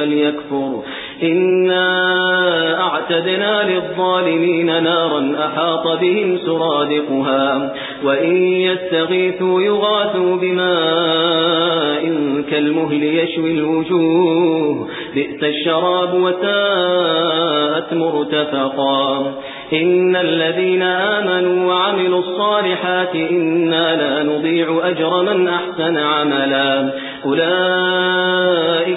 فليكفر. إنا أعتدنا للظالمين نارا أحاط بهم سرادقها وإن يستغيثوا يغاثوا بماء كالمهل يشوي الوجوه. بئس الشراب وتاءت مرتفقا. إن الذين آمنوا وعملوا الصالحات إنا لا نضيع أجر من أحسن عملا. أولئك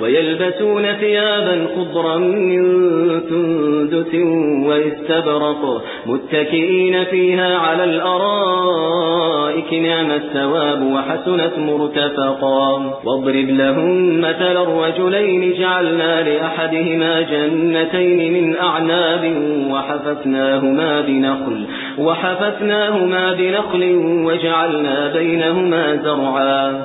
ويلبسون ثيابا خضرا من تندس ويستبرق متكئين فيها على الأرائك نعم الثواب وحسنت مرتفقا. واضرب لهم مثل الرجلين جعلنا لأحدهما جنتين من أعناب وحففناهما بنخل وحففناهما بنخل وجعلنا بينهما زرعا.